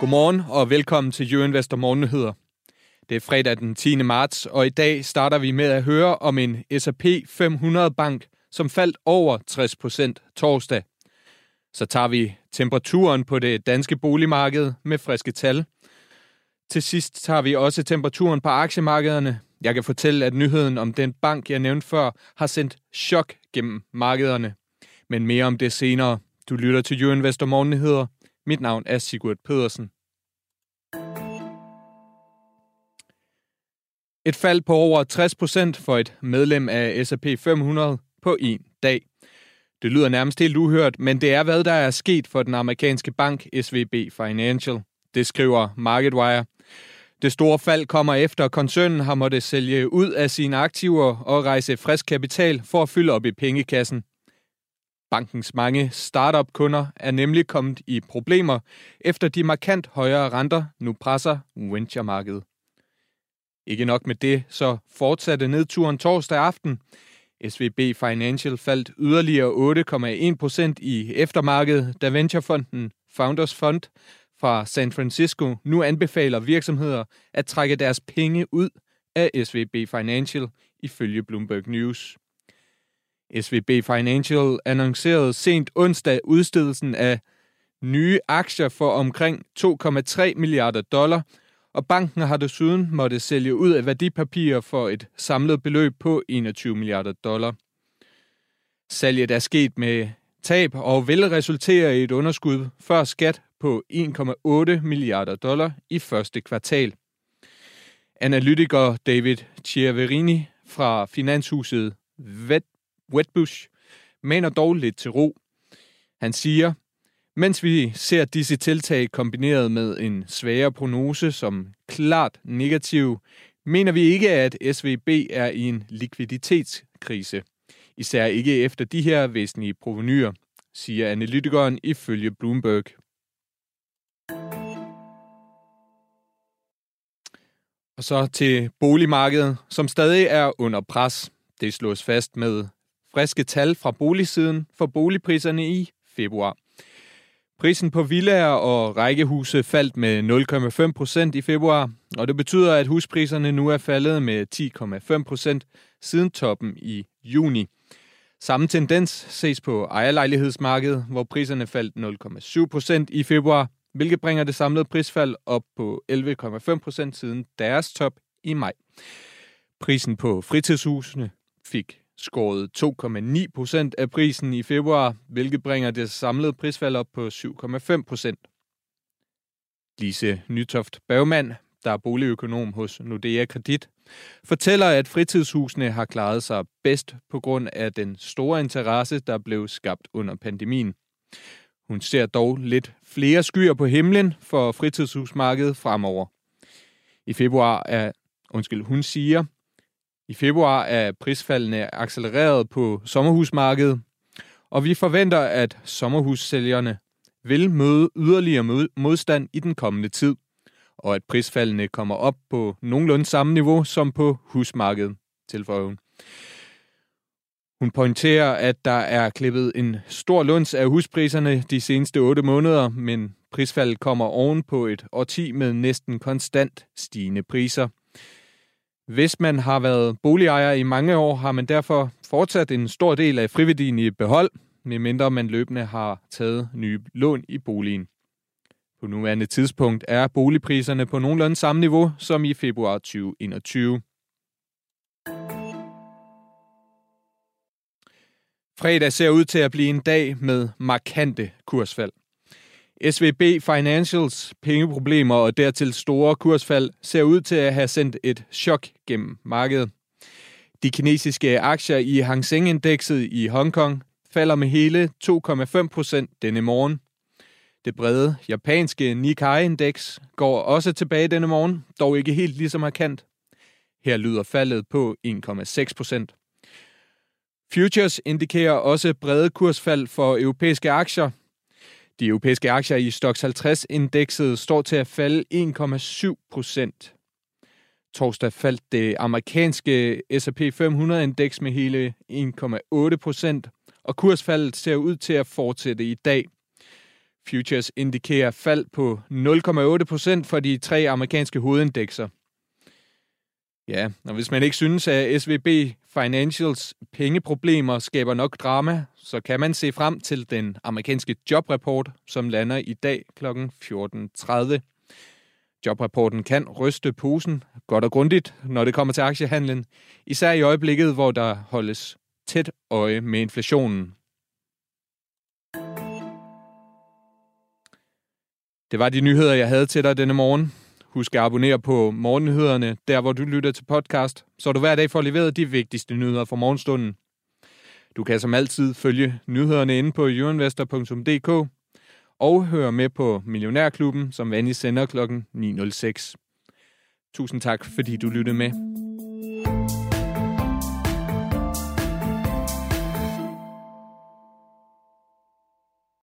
Godmorgen og velkommen til Jørgen Vester Morgennyheder. Det er fredag den 10. marts, og i dag starter vi med at høre om en S&P 500-bank, som faldt over 60 procent torsdag. Så tager vi temperaturen på det danske boligmarked med friske tal. Til sidst tager vi også temperaturen på aktiemarkederne. Jeg kan fortælle, at nyheden om den bank, jeg nævnte før, har sendt chok gennem markederne. Men mere om det senere. Du lytter til Jørgen Vester Morgennyheder. Mit navn er Sigurd Pedersen. Et fald på over 60 procent for et medlem af S&P 500 på en dag. Det lyder nærmest helt uhørt, men det er, hvad der er sket for den amerikanske bank SVB Financial. Det skriver MarketWire. Det store fald kommer efter, at koncernen har måttet sælge ud af sine aktiver og rejse frisk kapital for at fylde op i pengekassen. Bankens mange startup-kunder er nemlig kommet i problemer, efter de markant højere renter nu presser venture-markedet. Ikke nok med det, så fortsatte nedturen torsdag aften. SVB Financial faldt yderligere 8,1 procent i eftermarkedet, da venturefonden Founders Fund fra San Francisco nu anbefaler virksomheder at trække deres penge ud af SVB Financial ifølge Bloomberg News. SVB Financial annoncerede sent onsdag udstedelsen af nye aktier for omkring 2,3 milliarder dollar, og banken har desuden måtte sælge ud af værdipapirer for et samlet beløb på 21 milliarder dollar. Salget er sket med tab og vil resultere i et underskud før skat på 1,8 milliarder dollar i første kvartal. Analytiker David Chiaverini fra finanshuset Wetbush mener dog lidt til ro. Han siger, mens vi ser disse tiltag kombineret med en svagere prognose som klart negativ, mener vi ikke, at SVB er i en likviditetskrise. Især ikke efter de her væsentlige provenyer, siger analytikeren ifølge Bloomberg. Og så til boligmarkedet, som stadig er under pres. Det slås fast med friske tal fra boligsiden for boligpriserne i februar. Prisen på villaer og rækkehuse faldt med 0,5 procent i februar, og det betyder, at huspriserne nu er faldet med 10,5 procent siden toppen i juni. Samme tendens ses på ejerlejlighedsmarkedet, hvor priserne faldt 0,7 procent i februar, hvilket bringer det samlede prisfald op på 11,5 procent siden deres top i maj. Prisen på fritidshusene fik skåret 2,9 procent af prisen i februar, hvilket bringer det samlede prisfald op på 7,5 procent. Lise Nytoft Bergmann, der er boligøkonom hos Nordea Kredit, fortæller, at fritidshusene har klaret sig bedst på grund af den store interesse, der blev skabt under pandemien. Hun ser dog lidt flere skyer på himlen for fritidshusmarkedet fremover. I februar er, undskyld, hun siger, i februar er prisfaldene accelereret på sommerhusmarkedet, og vi forventer, at sommerhussælgerne vil møde yderligere modstand i den kommende tid, og at prisfaldene kommer op på nogenlunde samme niveau som på husmarkedet, tilføjer hun. Hun pointerer, at der er klippet en stor lunds af huspriserne de seneste 8 måneder, men prisfaldet kommer oven på et årti med næsten konstant stigende priser – hvis man har været boligejer i mange år, har man derfor fortsat en stor del af friværdien i behold, medmindre man løbende har taget nye lån i boligen. På nuværende tidspunkt er boligpriserne på nogenlunde samme niveau som i februar 2021. Fredag ser ud til at blive en dag med markante kursfald. SVB Financials pengeproblemer og dertil store kursfald ser ud til at have sendt et chok gennem markedet. De kinesiske aktier i Hang Seng-indekset i Hongkong falder med hele 2,5 procent denne morgen. Det brede japanske Nikkei-indeks går også tilbage denne morgen, dog ikke helt lige så markant. Her lyder faldet på 1,6 procent. Futures indikerer også brede kursfald for europæiske aktier, de europæiske aktier i Stoxx 50-indekset står til at falde 1,7 procent. Torsdag faldt det amerikanske S&P 500-indeks med hele 1,8 procent, og kursfaldet ser ud til at fortsætte i dag. Futures indikerer fald på 0,8 procent for de tre amerikanske hovedindekser. Ja, og hvis man ikke synes, at SVB Financials pengeproblemer skaber nok drama, så kan man se frem til den amerikanske jobreport, som lander i dag kl. 14.30. Jobrapporten kan ryste posen godt og grundigt, når det kommer til aktiehandlen, især i øjeblikket, hvor der holdes tæt øje med inflationen. Det var de nyheder, jeg havde til dig denne morgen. Husk at abonnere på Morgennyhederne, der hvor du lytter til podcast, så du hver dag får leveret de vigtigste nyheder fra morgenstunden. Du kan som altid følge nyhederne inde på euroinvestor.dk og høre med på Millionærklubben, som vanligt sender kl. 9.06. Tusind tak, fordi du lyttede med.